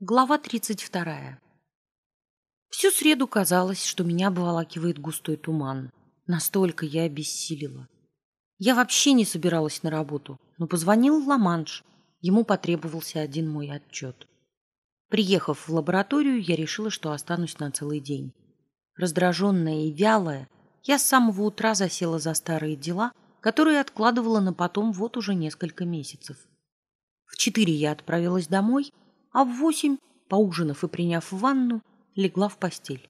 Глава 32. Всю среду казалось, что меня обволакивает густой туман. Настолько я обессилила. Я вообще не собиралась на работу, но позвонил Ламанш. Ему потребовался один мой отчет. Приехав в лабораторию, я решила, что останусь на целый день. Раздраженная и вялая, я с самого утра засела за старые дела, которые откладывала на потом вот уже несколько месяцев. В четыре я отправилась домой — а в восемь, поужинав и приняв ванну, легла в постель.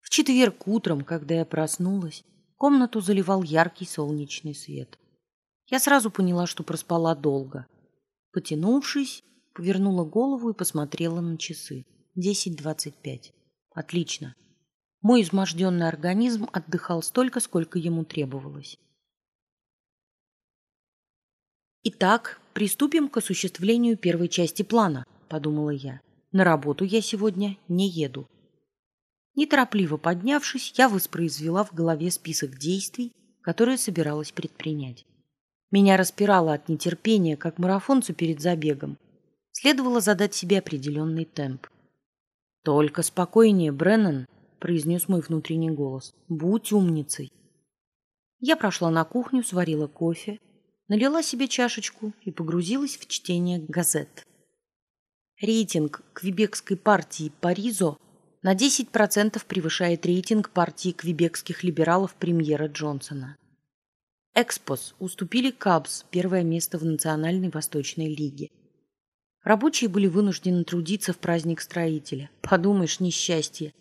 В четверг утром, когда я проснулась, комнату заливал яркий солнечный свет. Я сразу поняла, что проспала долго. Потянувшись, повернула голову и посмотрела на часы. Десять двадцать пять. Отлично. Мой изможденный организм отдыхал столько, сколько ему требовалось. Итак, приступим к осуществлению первой части плана, подумала я. На работу я сегодня не еду. Неторопливо поднявшись, я воспроизвела в голове список действий, которые собиралась предпринять. Меня распирало от нетерпения, как марафонцу перед забегом. Следовало задать себе определенный темп. «Только спокойнее, Бреннан», — произнес мой внутренний голос. «Будь умницей». Я прошла на кухню, сварила кофе, налила себе чашечку и погрузилась в чтение газет. Рейтинг Квебекской партии Паризо на 10% превышает рейтинг партии квебекских либералов премьера Джонсона. Экспос уступили Кабс первое место в Национальной Восточной Лиге. Рабочие были вынуждены трудиться в праздник строителя. Подумаешь, несчастье.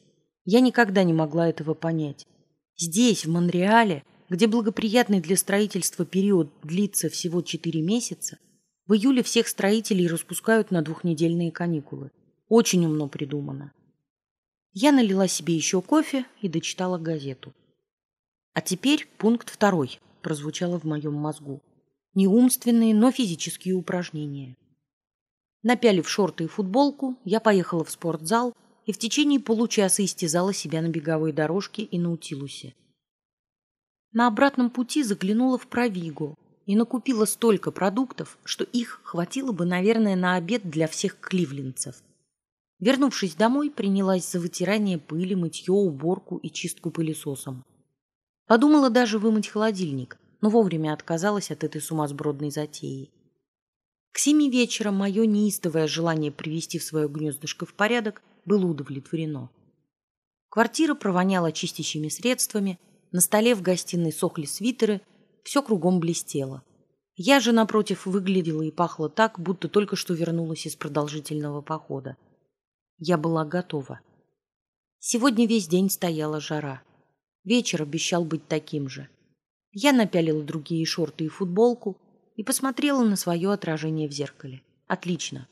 Я никогда не могла этого понять. Здесь, в Монреале, где благоприятный для строительства период длится всего 4 месяца, в июле всех строителей распускают на двухнедельные каникулы. Очень умно придумано. Я налила себе еще кофе и дочитала газету. А теперь пункт второй прозвучало в моем мозгу. Не умственные, но физические упражнения. Напялив шорты и футболку, я поехала в спортзал и в течение получаса истязала себя на беговой дорожке и на утилусе. На обратном пути заглянула в Провигу и накупила столько продуктов, что их хватило бы, наверное, на обед для всех кливлинцев. Вернувшись домой, принялась за вытирание пыли, мытье, уборку и чистку пылесосом. Подумала даже вымыть холодильник, но вовремя отказалась от этой сумасбродной затеи. К семи вечера мое неистовое желание привести в свое гнездышко в порядок было удовлетворено. Квартира провоняла чистящими средствами, на столе в гостиной сохли свитеры, все кругом блестело. Я же, напротив, выглядела и пахла так, будто только что вернулась из продолжительного похода. Я была готова. Сегодня весь день стояла жара. Вечер обещал быть таким же. Я напялила другие шорты и футболку и посмотрела на свое отражение в зеркале. Отлично.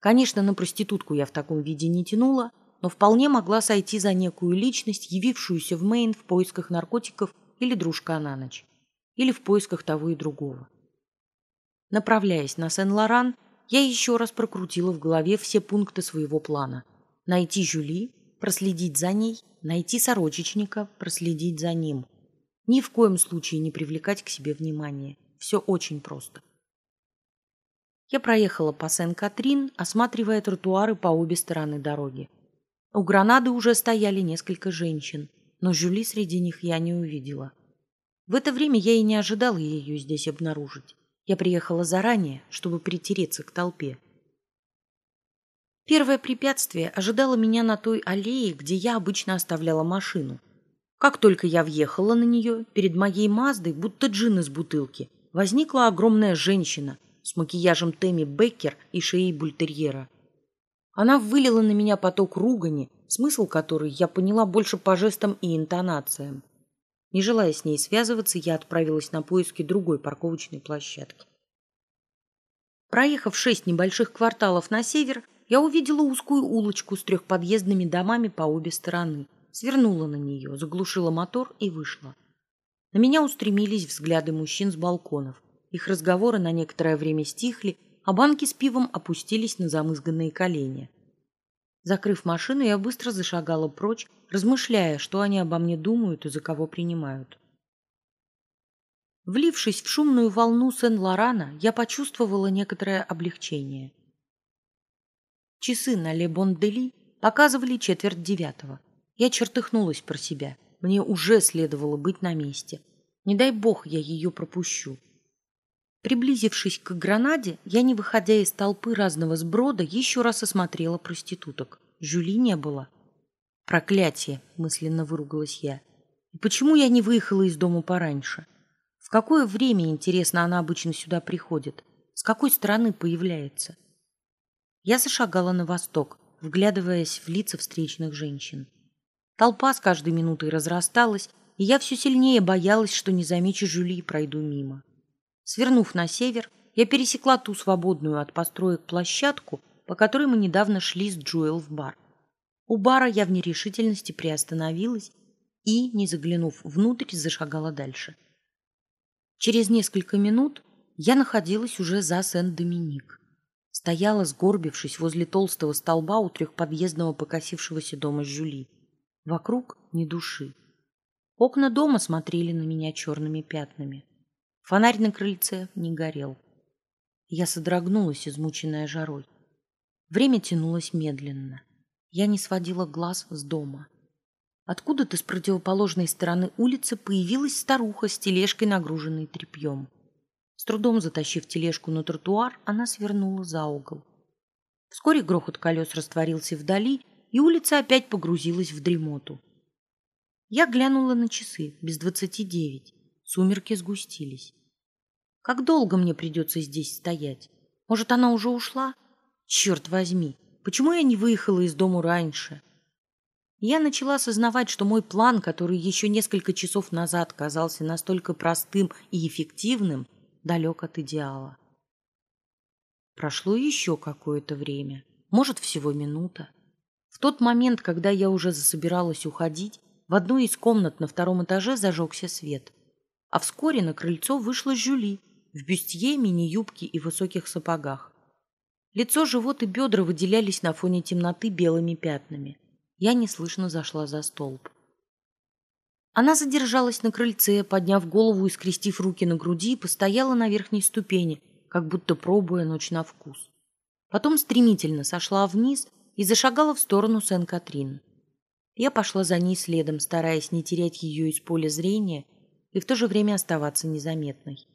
Конечно, на проститутку я в таком виде не тянула, но вполне могла сойти за некую личность, явившуюся в Мейн в поисках наркотиков или дружка на ночь, или в поисках того и другого. Направляясь на Сен-Лоран, я еще раз прокрутила в голове все пункты своего плана. Найти Жюли, проследить за ней, найти сорочечника, проследить за ним. Ни в коем случае не привлекать к себе внимания. Все очень просто. Я проехала по Сен-Катрин, осматривая тротуары по обе стороны дороги. У гранады уже стояли несколько женщин, но Жюли среди них я не увидела. В это время я и не ожидала ее здесь обнаружить. Я приехала заранее, чтобы притереться к толпе. Первое препятствие ожидало меня на той аллее, где я обычно оставляла машину. Как только я въехала на нее, перед моей Маздой, будто джин из бутылки, возникла огромная женщина с макияжем Тэмми Беккер и шеей бультерьера. Она вылила на меня поток ругани, смысл которой я поняла больше по жестам и интонациям. Не желая с ней связываться, я отправилась на поиски другой парковочной площадки. Проехав шесть небольших кварталов на север, я увидела узкую улочку с трехподъездными домами по обе стороны, свернула на нее, заглушила мотор и вышла. На меня устремились взгляды мужчин с балконов. Их разговоры на некоторое время стихли, а банки с пивом опустились на замызганные колени. Закрыв машину, я быстро зашагала прочь, размышляя, что они обо мне думают и за кого принимают. Влившись в шумную волну Сен-Лорана, я почувствовала некоторое облегчение. Часы на Ле-Бон-Дели показывали четверть девятого. Я чертыхнулась про себя. Мне уже следовало быть на месте. Не дай бог я ее пропущу. Приблизившись к гранаде, я, не выходя из толпы разного сброда, еще раз осмотрела проституток. Жюли не было. «Проклятие!» — мысленно выругалась я. «И почему я не выехала из дома пораньше? В какое время, интересно, она обычно сюда приходит? С какой стороны появляется?» Я зашагала на восток, вглядываясь в лица встречных женщин. Толпа с каждой минутой разрасталась, и я все сильнее боялась, что не замечу Жюли и пройду мимо. Свернув на север, я пересекла ту свободную от построек площадку, по которой мы недавно шли с Джоэл в бар. У бара я в нерешительности приостановилась и, не заглянув внутрь, зашагала дальше. Через несколько минут я находилась уже за Сен-Доминик. Стояла, сгорбившись возле толстого столба у трехподъездного покосившегося дома Жюли. Вокруг ни души. Окна дома смотрели на меня черными пятнами. Фонарь на крыльце не горел. Я содрогнулась, измученная жарой. Время тянулось медленно. Я не сводила глаз с дома. Откуда-то с противоположной стороны улицы появилась старуха с тележкой, нагруженной тряпьем. С трудом затащив тележку на тротуар, она свернула за угол. Вскоре грохот колес растворился вдали, и улица опять погрузилась в дремоту. Я глянула на часы, без двадцати девять. Сумерки сгустились. Как долго мне придется здесь стоять? Может, она уже ушла? Черт возьми, почему я не выехала из дому раньше? Я начала осознавать, что мой план, который еще несколько часов назад казался настолько простым и эффективным, далек от идеала. Прошло еще какое-то время, может, всего минута. В тот момент, когда я уже засобиралась уходить, в одной из комнат на втором этаже зажегся свет — а вскоре на крыльцо вышла Жюли в бюстье, мини-юбке и высоких сапогах. Лицо, живот и бедра выделялись на фоне темноты белыми пятнами. Я неслышно зашла за столб. Она задержалась на крыльце, подняв голову и скрестив руки на груди, и постояла на верхней ступени, как будто пробуя ночь на вкус. Потом стремительно сошла вниз и зашагала в сторону Сен-Катрин. Я пошла за ней следом, стараясь не терять ее из поля зрения и в то же время оставаться незаметной.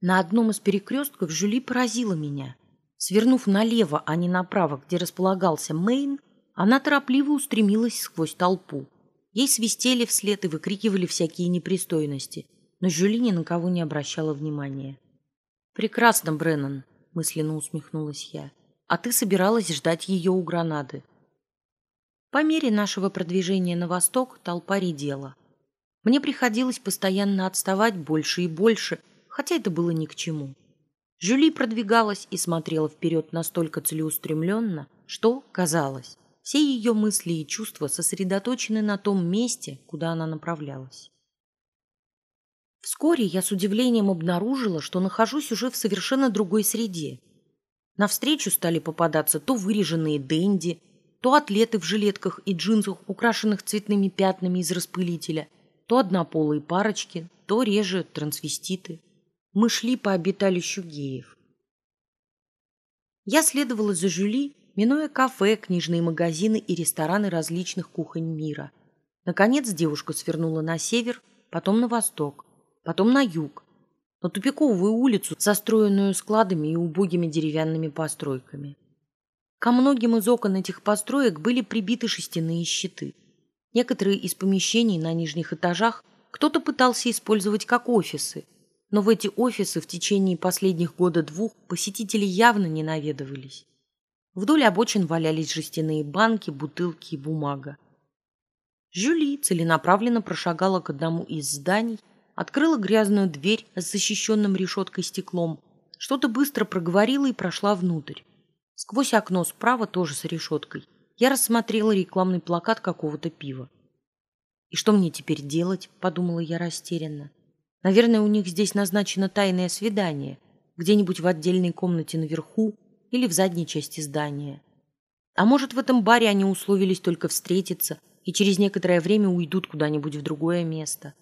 На одном из перекрестков Жюли поразила меня. Свернув налево, а не направо, где располагался Мейн, она торопливо устремилась сквозь толпу. Ей свистели вслед и выкрикивали всякие непристойности, но Жюли ни на кого не обращала внимания. «Прекрасно, Бреннан», — мысленно усмехнулась я. «А ты собиралась ждать ее у гранады». По мере нашего продвижения на восток толпа редела. Мне приходилось постоянно отставать больше и больше, хотя это было ни к чему. Жюли продвигалась и смотрела вперед настолько целеустремленно, что, казалось, все ее мысли и чувства сосредоточены на том месте, куда она направлялась. Вскоре я с удивлением обнаружила, что нахожусь уже в совершенно другой среде. Навстречу стали попадаться то выреженные денди, то атлеты в жилетках и джинсах, украшенных цветными пятнами из распылителя – то однополые парочки, то реже трансвеститы. Мы шли по обиталищу геев. Я следовала за Жюли, минуя кафе, книжные магазины и рестораны различных кухонь мира. Наконец девушка свернула на север, потом на восток, потом на юг, на тупиковую улицу, застроенную складами и убогими деревянными постройками. Ко многим из окон этих построек были прибиты шестяные щиты. Некоторые из помещений на нижних этажах кто-то пытался использовать как офисы, но в эти офисы в течение последних года-двух посетители явно не наведывались. Вдоль обочин валялись жестяные банки, бутылки и бумага. Жюли целенаправленно прошагала к одному из зданий, открыла грязную дверь с защищенным решеткой стеклом, что-то быстро проговорила и прошла внутрь. Сквозь окно справа, тоже с решеткой, я рассмотрела рекламный плакат какого-то пива. «И что мне теперь делать?» – подумала я растерянно. «Наверное, у них здесь назначено тайное свидание, где-нибудь в отдельной комнате наверху или в задней части здания. А может, в этом баре они условились только встретиться и через некоторое время уйдут куда-нибудь в другое место.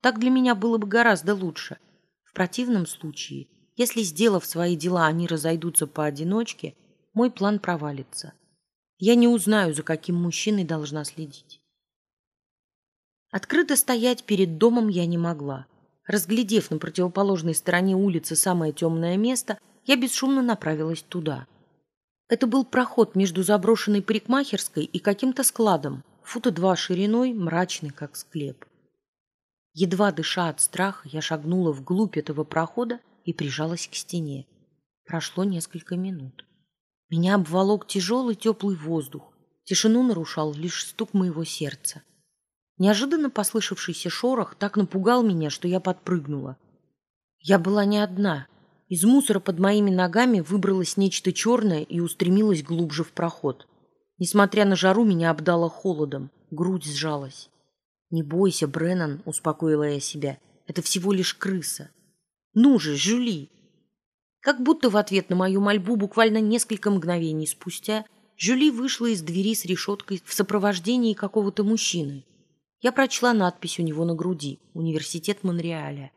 Так для меня было бы гораздо лучше. В противном случае, если, сделав свои дела, они разойдутся поодиночке – мой план провалится. Я не узнаю, за каким мужчиной должна следить. Открыто стоять перед домом я не могла. Разглядев на противоположной стороне улицы самое темное место, я бесшумно направилась туда. Это был проход между заброшенной парикмахерской и каким-то складом, фута два шириной, мрачный, как склеп. Едва дыша от страха, я шагнула вглубь этого прохода и прижалась к стене. Прошло несколько минут. Меня обволок тяжелый теплый воздух. Тишину нарушал лишь стук моего сердца. Неожиданно послышавшийся шорох так напугал меня, что я подпрыгнула. Я была не одна. Из мусора под моими ногами выбралось нечто черное и устремилось глубже в проход. Несмотря на жару, меня обдало холодом, грудь сжалась. «Не бойся, Бреннан», — успокоила я себя, — «это всего лишь крыса». «Ну же, Жюли!» Как будто в ответ на мою мольбу буквально несколько мгновений спустя Жюли вышла из двери с решеткой в сопровождении какого-то мужчины. Я прочла надпись у него на груди «Университет Монреаля».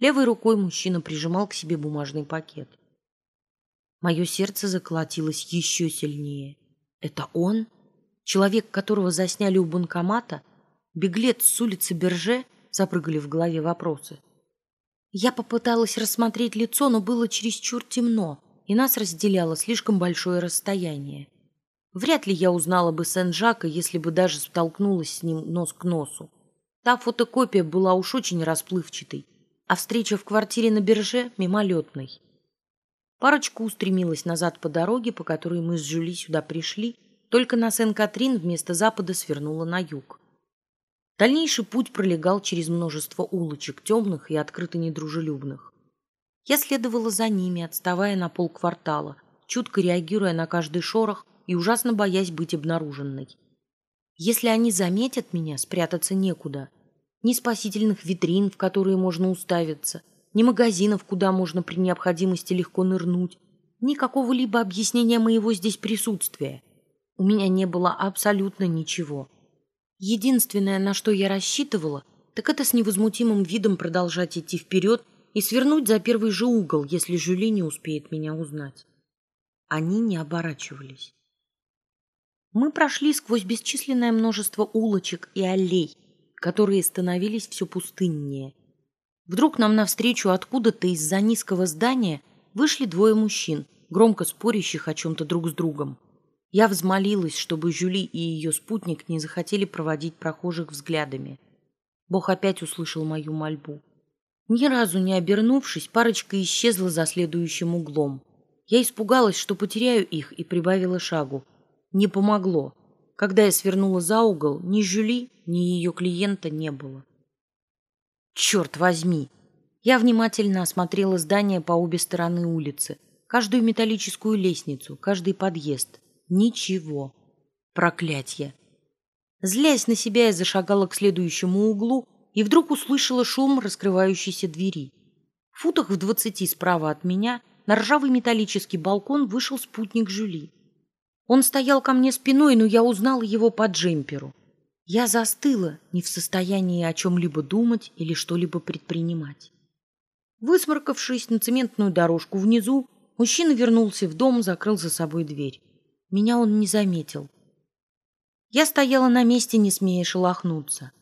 Левой рукой мужчина прижимал к себе бумажный пакет. Мое сердце заколотилось еще сильнее. Это он? Человек, которого засняли у банкомата? Беглец с улицы Берже? Запрыгали в голове вопросы. Я попыталась рассмотреть лицо, но было чересчур темно, и нас разделяло слишком большое расстояние. Вряд ли я узнала бы Сен-Жака, если бы даже столкнулась с ним нос к носу. Та фотокопия была уж очень расплывчатой, а встреча в квартире на Берже — мимолетной. Парочка устремилась назад по дороге, по которой мы с Жюли сюда пришли, только на Сен-Катрин вместо запада свернула на юг. Дальнейший путь пролегал через множество улочек, темных и открыто недружелюбных. Я следовала за ними, отставая на полквартала, чутко реагируя на каждый шорох и ужасно боясь быть обнаруженной. Если они заметят меня, спрятаться некуда. Ни спасительных витрин, в которые можно уставиться, ни магазинов, куда можно при необходимости легко нырнуть, ни какого-либо объяснения моего здесь присутствия. У меня не было абсолютно ничего. Единственное, на что я рассчитывала, так это с невозмутимым видом продолжать идти вперед и свернуть за первый же угол, если Жюли не успеет меня узнать. Они не оборачивались. Мы прошли сквозь бесчисленное множество улочек и аллей, которые становились все пустыннее. Вдруг нам навстречу откуда-то из-за низкого здания вышли двое мужчин, громко спорящих о чем-то друг с другом. Я взмолилась, чтобы Жюли и ее спутник не захотели проводить прохожих взглядами. Бог опять услышал мою мольбу. Ни разу не обернувшись, парочка исчезла за следующим углом. Я испугалась, что потеряю их, и прибавила шагу. Не помогло. Когда я свернула за угол, ни Жюли, ни ее клиента не было. Черт возьми! Я внимательно осмотрела здания по обе стороны улицы, каждую металлическую лестницу, каждый подъезд. Ничего. Проклятье. Злясь на себя, я зашагала к следующему углу и вдруг услышала шум раскрывающейся двери. В футах в двадцати справа от меня на ржавый металлический балкон вышел спутник Жюли. Он стоял ко мне спиной, но я узнала его по джемперу. Я застыла, не в состоянии о чем-либо думать или что-либо предпринимать. Высморкавшись на цементную дорожку внизу, мужчина вернулся в дом, закрыл за собой дверь. Меня он не заметил. Я стояла на месте, не смея шелохнуться.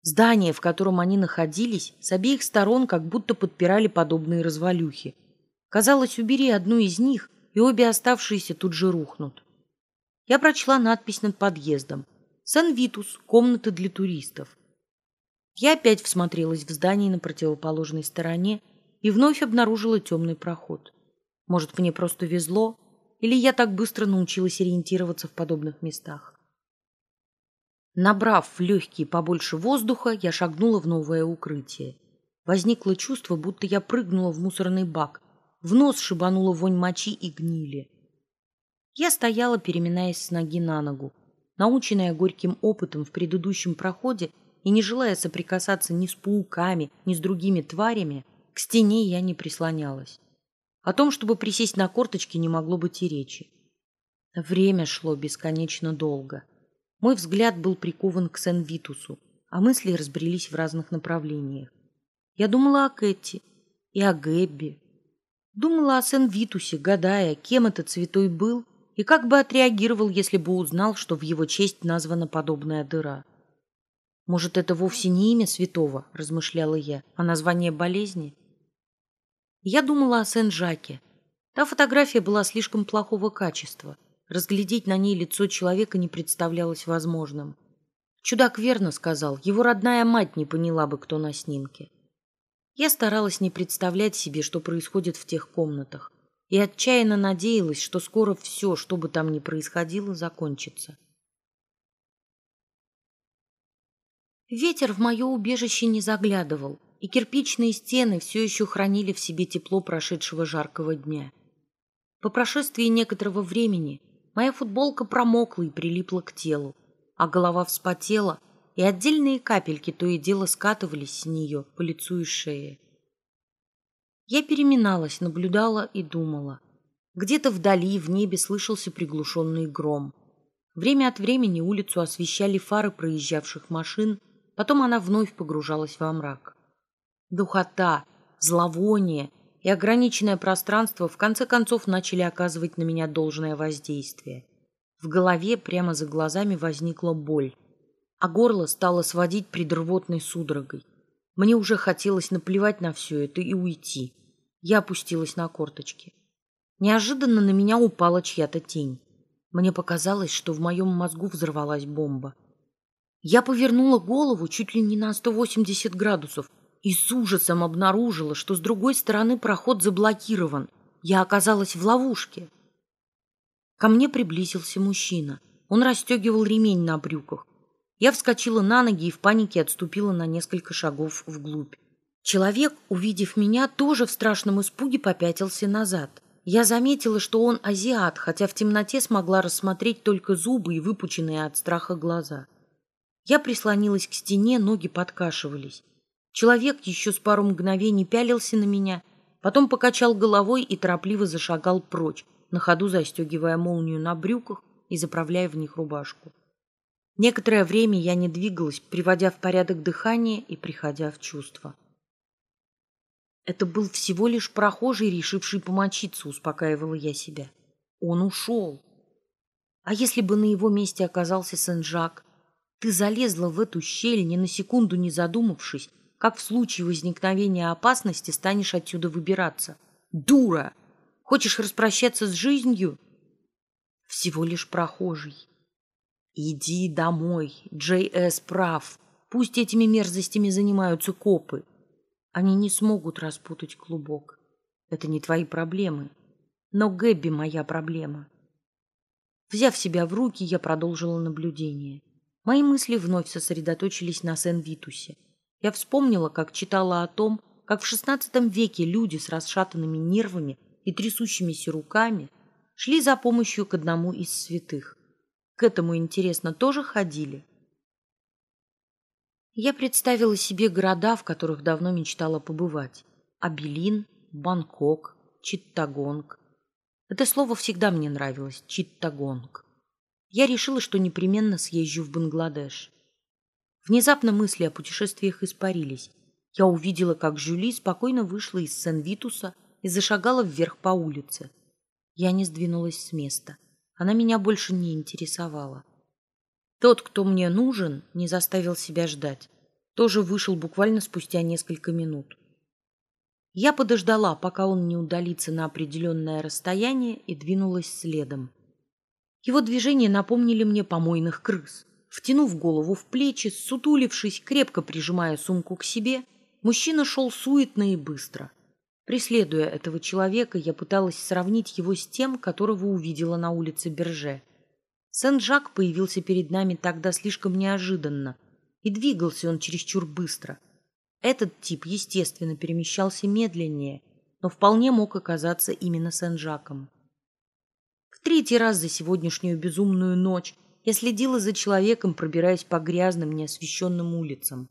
Здание, в котором они находились, с обеих сторон как будто подпирали подобные развалюхи. Казалось, убери одну из них, и обе оставшиеся тут же рухнут. Я прочла надпись над подъездом. «Сан-Витус. Комнаты для туристов». Я опять всмотрелась в здание на противоположной стороне и вновь обнаружила темный проход. Может, мне просто везло, или я так быстро научилась ориентироваться в подобных местах? Набрав в легкие побольше воздуха, я шагнула в новое укрытие. Возникло чувство, будто я прыгнула в мусорный бак. В нос шибанула вонь мочи и гнили. Я стояла, переминаясь с ноги на ногу, наученная горьким опытом в предыдущем проходе и не желая соприкасаться ни с пауками, ни с другими тварями, к стене я не прислонялась. О том, чтобы присесть на корточки, не могло быть и речи. Время шло бесконечно долго. Мой взгляд был прикован к Сен-Витусу, а мысли разбрелись в разных направлениях. Я думала о Кэти и о Гэбби. Думала о Сен-Витусе, гадая, кем этот святой был и как бы отреагировал, если бы узнал, что в его честь названа подобная дыра. «Может, это вовсе не имя святого?» – размышляла я, – «а название болезни?» Я думала о Сен-Жаке. Та фотография была слишком плохого качества. Разглядеть на ней лицо человека не представлялось возможным. Чудак верно сказал, его родная мать не поняла бы, кто на снимке. Я старалась не представлять себе, что происходит в тех комнатах, и отчаянно надеялась, что скоро все, что бы там ни происходило, закончится. Ветер в мое убежище не заглядывал, и кирпичные стены все еще хранили в себе тепло прошедшего жаркого дня. По прошествии некоторого времени моя футболка промокла и прилипла к телу, а голова вспотела, и отдельные капельки то и дело скатывались с нее по лицу и шее. Я переминалась, наблюдала и думала. Где-то вдали в небе слышался приглушенный гром. Время от времени улицу освещали фары проезжавших машин, потом она вновь погружалась во мрак. Духота, зловоние и ограниченное пространство в конце концов начали оказывать на меня должное воздействие. В голове прямо за глазами возникла боль а горло стало сводить предрвотной судорогой. Мне уже хотелось наплевать на все это и уйти. Я опустилась на корточки. Неожиданно на меня упала чья-то тень. Мне показалось, что в моем мозгу взорвалась бомба. Я повернула голову чуть ли не на 180 градусов и с ужасом обнаружила, что с другой стороны проход заблокирован. Я оказалась в ловушке. Ко мне приблизился мужчина. Он расстегивал ремень на брюках. Я вскочила на ноги и в панике отступила на несколько шагов вглубь. Человек, увидев меня, тоже в страшном испуге попятился назад. Я заметила, что он азиат, хотя в темноте смогла рассмотреть только зубы и выпученные от страха глаза. Я прислонилась к стене, ноги подкашивались. Человек еще с пару мгновений пялился на меня, потом покачал головой и торопливо зашагал прочь, на ходу застегивая молнию на брюках и заправляя в них рубашку. Некоторое время я не двигалась, приводя в порядок дыхание и приходя в чувство. Это был всего лишь прохожий, решивший помочиться, успокаивала я себя. Он ушел. А если бы на его месте оказался Сен-Жак? Ты залезла в эту щель, ни на секунду не задумавшись, как в случае возникновения опасности станешь отсюда выбираться. Дура! Хочешь распрощаться с жизнью? Всего лишь прохожий. Иди домой, Джей С. прав. Пусть этими мерзостями занимаются копы. Они не смогут распутать клубок. Это не твои проблемы. Но Гэбби моя проблема. Взяв себя в руки, я продолжила наблюдение. Мои мысли вновь сосредоточились на Сен-Витусе. Я вспомнила, как читала о том, как в XVI веке люди с расшатанными нервами и трясущимися руками шли за помощью к одному из святых. К этому, интересно, тоже ходили? Я представила себе города, в которых давно мечтала побывать. Абелин, Бангкок, Читтагонг. Это слово всегда мне нравилось – Читтагонг. Я решила, что непременно съезжу в Бангладеш. Внезапно мысли о путешествиях испарились. Я увидела, как Жюли спокойно вышла из Сен-Витуса и зашагала вверх по улице. Я не сдвинулась с места. Она меня больше не интересовала. Тот, кто мне нужен, не заставил себя ждать. Тоже вышел буквально спустя несколько минут. Я подождала, пока он не удалится на определенное расстояние, и двинулась следом. Его движения напомнили мне помойных крыс. Втянув голову в плечи, сутулившись, крепко прижимая сумку к себе, мужчина шел суетно и быстро – Преследуя этого человека, я пыталась сравнить его с тем, которого увидела на улице Берже. Сен-Жак появился перед нами тогда слишком неожиданно, и двигался он чересчур быстро. Этот тип, естественно, перемещался медленнее, но вполне мог оказаться именно Сен-Жаком. В третий раз за сегодняшнюю безумную ночь я следила за человеком, пробираясь по грязным, неосвещенным улицам.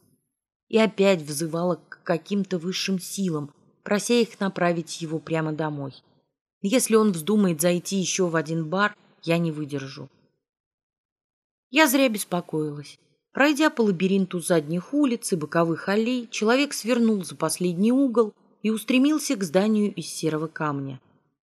И опять взывала к каким-то высшим силам, прося их направить его прямо домой. Если он вздумает зайти еще в один бар, я не выдержу. Я зря беспокоилась. Пройдя по лабиринту задних улиц и боковых аллей, человек свернул за последний угол и устремился к зданию из серого камня.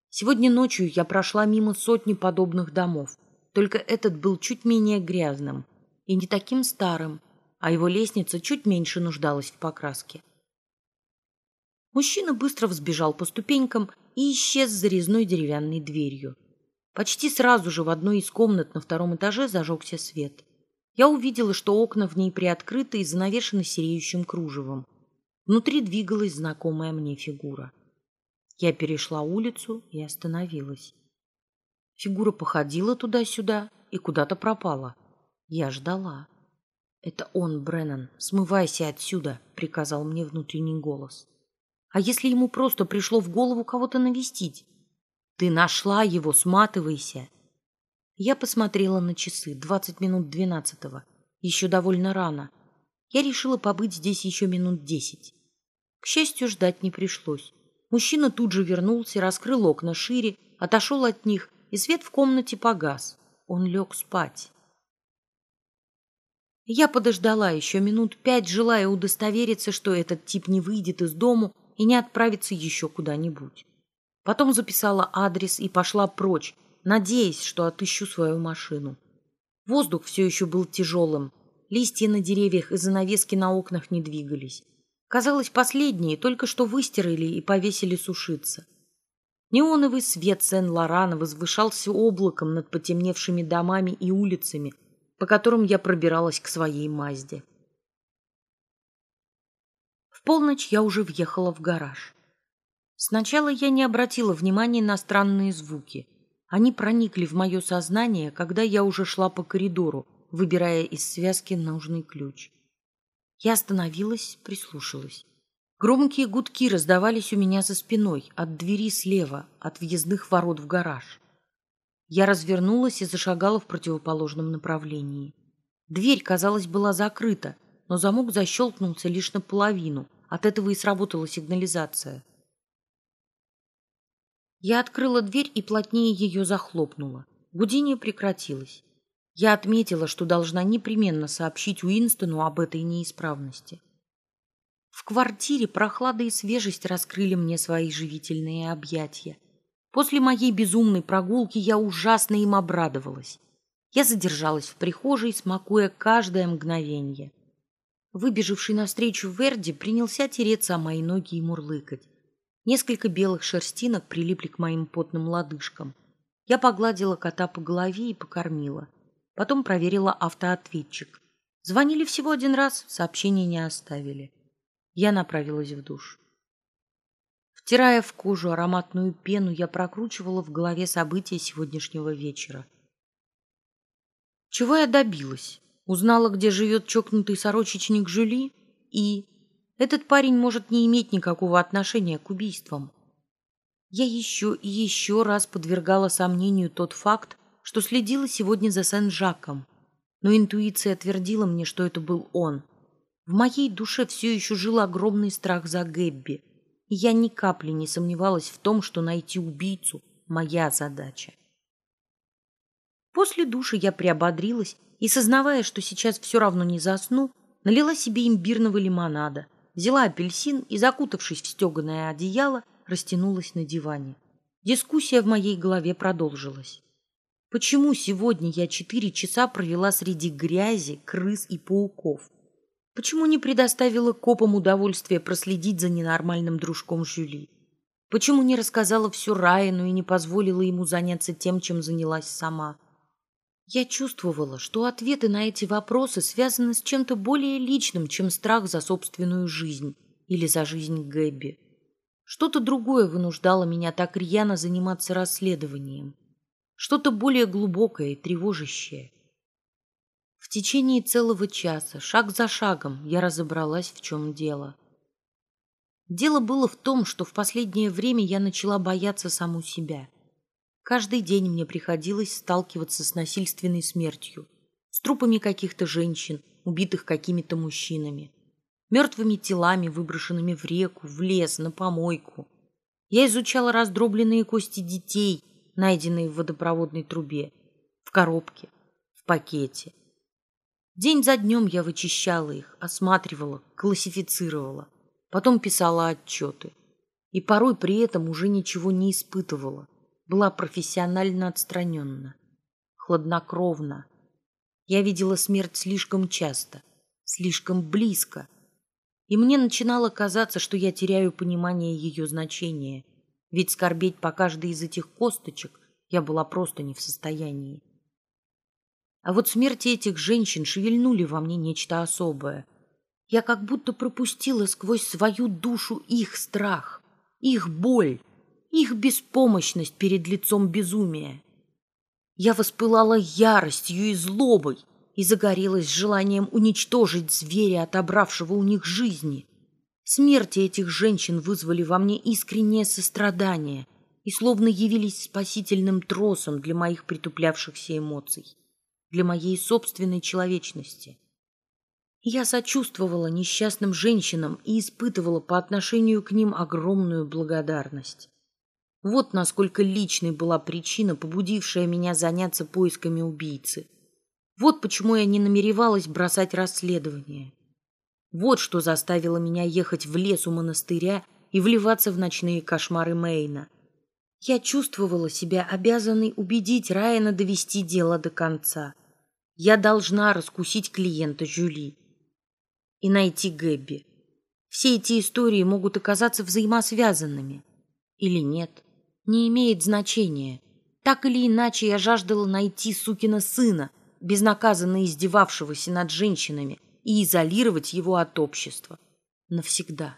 Сегодня ночью я прошла мимо сотни подобных домов, только этот был чуть менее грязным и не таким старым, а его лестница чуть меньше нуждалась в покраске. Мужчина быстро взбежал по ступенькам и исчез за резной деревянной дверью. Почти сразу же в одной из комнат на втором этаже зажегся свет. Я увидела, что окна в ней приоткрыты и занавешены сереющим кружевом. Внутри двигалась знакомая мне фигура. Я перешла улицу и остановилась. Фигура походила туда-сюда и куда-то пропала. Я ждала. «Это он, Бреннан. Смывайся отсюда», — приказал мне внутренний голос. «А если ему просто пришло в голову кого-то навестить? Ты нашла его, сматывайся!» Я посмотрела на часы. Двадцать минут двенадцатого. Еще довольно рано. Я решила побыть здесь еще минут десять. К счастью, ждать не пришлось. Мужчина тут же вернулся, раскрыл окна шире, отошел от них, и свет в комнате погас. Он лег спать. Я подождала еще минут пять, желая удостовериться, что этот тип не выйдет из дому и не отправится еще куда-нибудь. Потом записала адрес и пошла прочь, надеясь, что отыщу свою машину. Воздух все еще был тяжелым, листья на деревьях и занавески на окнах не двигались. Казалось, последние только что выстирали и повесили сушиться. Неоновый свет Сен-Лорана возвышался облаком над потемневшими домами и улицами, по которым я пробиралась к своей Мазде. В полночь я уже въехала в гараж. Сначала я не обратила внимания на странные звуки. Они проникли в мое сознание, когда я уже шла по коридору, выбирая из связки нужный ключ. Я остановилась, прислушалась. Громкие гудки раздавались у меня за спиной, от двери слева, от въездных ворот в гараж. Я развернулась и зашагала в противоположном направлении. Дверь, казалось, была закрыта, но замок защелкнулся лишь наполовину. От этого и сработала сигнализация. Я открыла дверь и плотнее ее захлопнула. Гудение прекратилось. Я отметила, что должна непременно сообщить Уинстону об этой неисправности. В квартире прохлада и свежесть раскрыли мне свои живительные объятия. После моей безумной прогулки я ужасно им обрадовалась. Я задержалась в прихожей, смакуя каждое мгновение. Выбежавший навстречу Верди принялся тереться о мои ноги и мурлыкать. Несколько белых шерстинок прилипли к моим потным лодыжкам. Я погладила кота по голове и покормила. Потом проверила автоответчик. Звонили всего один раз, сообщения не оставили. Я направилась в душ. Втирая в кожу ароматную пену, я прокручивала в голове события сегодняшнего вечера. Чего я добилась? Узнала, где живет чокнутый сорочечник Жюли, и этот парень может не иметь никакого отношения к убийствам. Я еще и еще раз подвергала сомнению тот факт, что следила сегодня за Сен-Жаком, но интуиция твердила мне, что это был он. В моей душе все еще жил огромный страх за Гэбби, и я ни капли не сомневалась в том, что найти убийцу — моя задача. После души я приободрилась и, сознавая, что сейчас все равно не засну, налила себе имбирного лимонада — взяла апельсин и, закутавшись в стеганое одеяло, растянулась на диване. Дискуссия в моей голове продолжилась. Почему сегодня я четыре часа провела среди грязи, крыс и пауков? Почему не предоставила копам удовольствие проследить за ненормальным дружком Жюли? Почему не рассказала все Райану и не позволила ему заняться тем, чем занялась сама? Я чувствовала, что ответы на эти вопросы связаны с чем-то более личным, чем страх за собственную жизнь или за жизнь Гэбби. Что-то другое вынуждало меня так рьяно заниматься расследованием. Что-то более глубокое и тревожащее. В течение целого часа, шаг за шагом, я разобралась, в чем дело. Дело было в том, что в последнее время я начала бояться саму себя – Каждый день мне приходилось сталкиваться с насильственной смертью, с трупами каких-то женщин, убитых какими-то мужчинами, мертвыми телами, выброшенными в реку, в лес, на помойку. Я изучала раздробленные кости детей, найденные в водопроводной трубе, в коробке, в пакете. День за днем я вычищала их, осматривала, классифицировала, потом писала отчеты. и порой при этом уже ничего не испытывала, была профессионально отстраненна, хладнокровна. Я видела смерть слишком часто, слишком близко, и мне начинало казаться, что я теряю понимание ее значения, ведь скорбеть по каждой из этих косточек я была просто не в состоянии. А вот смерти этих женщин шевельнули во мне нечто особое. Я как будто пропустила сквозь свою душу их страх, их боль, их беспомощность перед лицом безумия. Я воспылала яростью и злобой и загорелась желанием уничтожить зверя, отобравшего у них жизни. Смерти этих женщин вызвали во мне искреннее сострадание и словно явились спасительным тросом для моих притуплявшихся эмоций для моей собственной человечности. Я сочувствовала несчастным женщинам и испытывала по отношению к ним огромную благодарность. Вот насколько личной была причина, побудившая меня заняться поисками убийцы. Вот почему я не намеревалась бросать расследование. Вот что заставило меня ехать в лес у монастыря и вливаться в ночные кошмары Мейна. Я чувствовала себя обязанной убедить Райана довести дело до конца. Я должна раскусить клиента Жюли и найти Гэбби. Все эти истории могут оказаться взаимосвязанными. Или нет, не имеет значения. Так или иначе, я жаждала найти сукина сына, безнаказанно издевавшегося над женщинами, и изолировать его от общества. Навсегда.